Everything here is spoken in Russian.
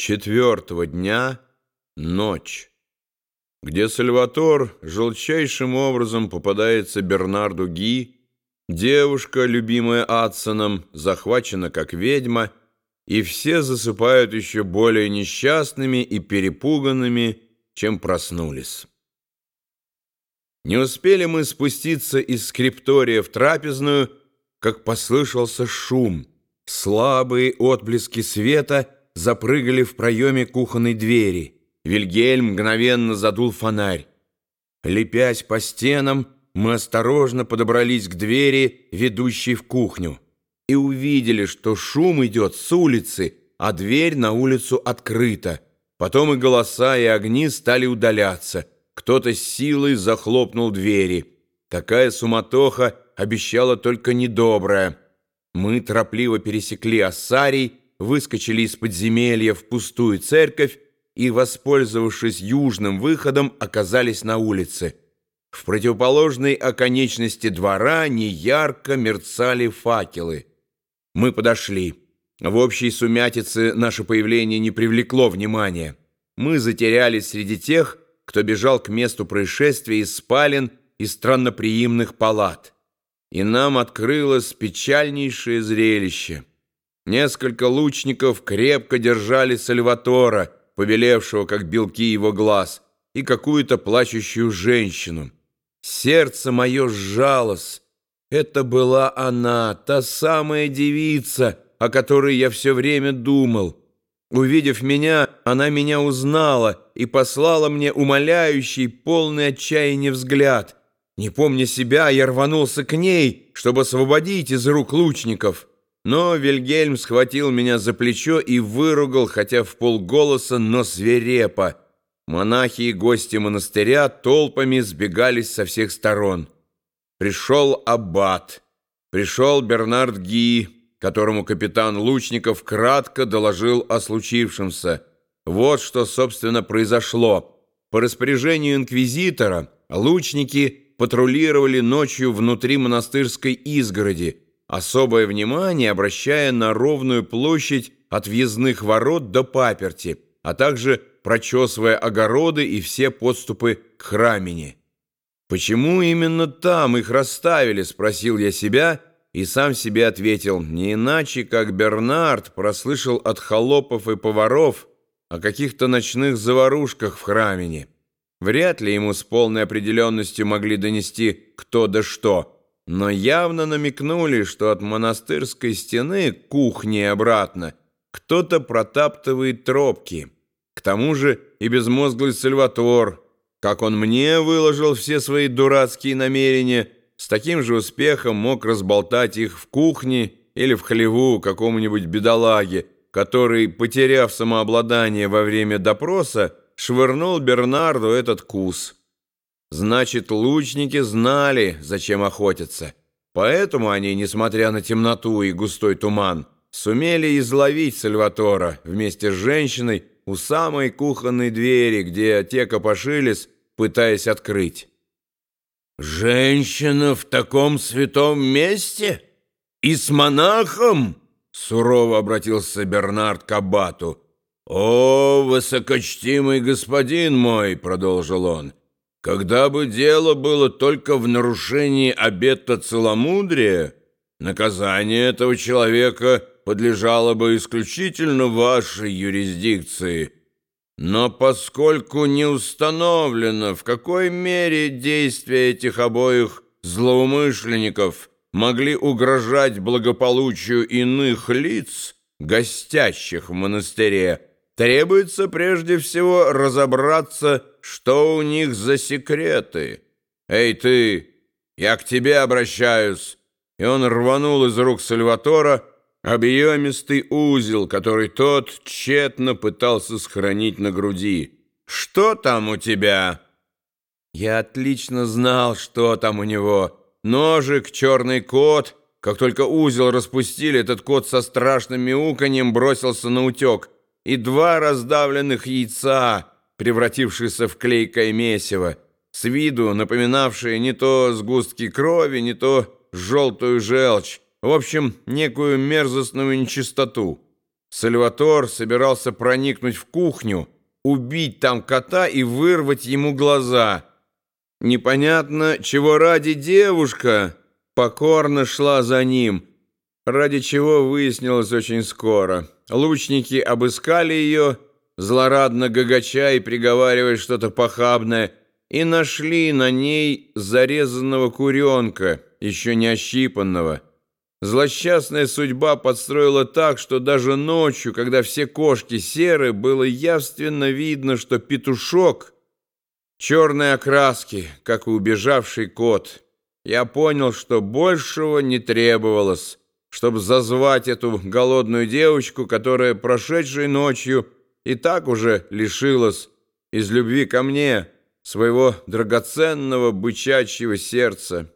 Четвертого дня ночь, где Сальватор желчайшим образом попадается Бернарду Ги, девушка, любимая Адсоном, захвачена как ведьма, и все засыпают еще более несчастными и перепуганными, чем проснулись. Не успели мы спуститься из скриптория в трапезную, как послышался шум, слабые отблески света — запрыгали в проеме кухонной двери. Вильгельм мгновенно задул фонарь. Лепясь по стенам, мы осторожно подобрались к двери, ведущей в кухню, и увидели, что шум идет с улицы, а дверь на улицу открыта. Потом и голоса, и огни стали удаляться. Кто-то с силой захлопнул двери. Такая суматоха обещала только недоброе. Мы торопливо пересекли Ассарий, выскочили из подземелья в пустую церковь и, воспользовавшись южным выходом, оказались на улице. В противоположной оконечности двора неярко мерцали факелы. Мы подошли. В общей сумятице наше появление не привлекло внимания. Мы затерялись среди тех, кто бежал к месту происшествия из спален и странноприимных палат. И нам открылось печальнейшее зрелище — Несколько лучников крепко держали Сальватора, побелевшего, как белки его глаз, и какую-то плачущую женщину. Сердце мое сжалось. Это была она, та самая девица, о которой я все время думал. Увидев меня, она меня узнала и послала мне умоляющий, полный отчаяния взгляд. Не помня себя, я рванулся к ней, чтобы освободить из рук лучников». Но Вильгельм схватил меня за плечо и выругал, хотя в полголоса, но свирепо. Монахи и гости монастыря толпами сбегались со всех сторон. Пришел аббат, пришел Бернард Ги, которому капитан Лучников кратко доложил о случившемся. Вот что, собственно, произошло. По распоряжению инквизитора лучники патрулировали ночью внутри монастырской изгороди, особое внимание обращая на ровную площадь от въездных ворот до паперти, а также прочесывая огороды и все подступы к храмине. «Почему именно там их расставили?» – спросил я себя, и сам себе ответил, не иначе, как Бернард прослышал от холопов и поваров о каких-то ночных заварушках в храмине. Вряд ли ему с полной определенностью могли донести кто да что – но явно намекнули, что от монастырской стены к кухне обратно кто-то протаптывает тропки. К тому же и безмозглый Сальватор, как он мне выложил все свои дурацкие намерения, с таким же успехом мог разболтать их в кухне или в хлеву какому-нибудь бедолаге, который, потеряв самообладание во время допроса, швырнул Бернарду этот кус. Значит, лучники знали, зачем охотятся. Поэтому они, несмотря на темноту и густой туман, сумели изловить Сальватора вместе с женщиной у самой кухонной двери, где те копошились, пытаясь открыть. «Женщина в таком святом месте? И с монахом?» Сурово обратился Бернард к аббату. «О, высокочтимый господин мой!» — продолжил он — когда бы дело было только в нарушении обета целомудрия, наказание этого человека подлежало бы исключительно вашей юрисдикции. Но поскольку не установлено, в какой мере действия этих обоих злоумышленников могли угрожать благополучию иных лиц, гостящих в монастыре, Требуется прежде всего разобраться, что у них за секреты. Эй, ты, я к тебе обращаюсь. И он рванул из рук Сальватора объемистый узел, который тот тщетно пытался сохранить на груди. Что там у тебя? Я отлично знал, что там у него. Ножик, черный кот. Как только узел распустили, этот кот со страшным мяуканьем бросился на утек — и два раздавленных яйца, превратившиеся в клейкое месиво, с виду напоминавшие не то сгустки крови, не то желтую желчь, в общем, некую мерзостную нечистоту. Сальватор собирался проникнуть в кухню, убить там кота и вырвать ему глаза. Непонятно, чего ради девушка покорно шла за ним, ради чего выяснилось очень скоро. Лучники обыскали ее, злорадно гагача и приговаривая что-то похабное, и нашли на ней зарезанного куренка, еще не ощипанного. Злосчастная судьба подстроила так, что даже ночью, когда все кошки серы, было явственно видно, что петушок черной окраски, как и убежавший кот. Я понял, что большего не требовалось, чтобы зазвать эту голодную девочку, которая прошедшей ночью и так уже лишилась из любви ко мне своего драгоценного бычачьего сердца.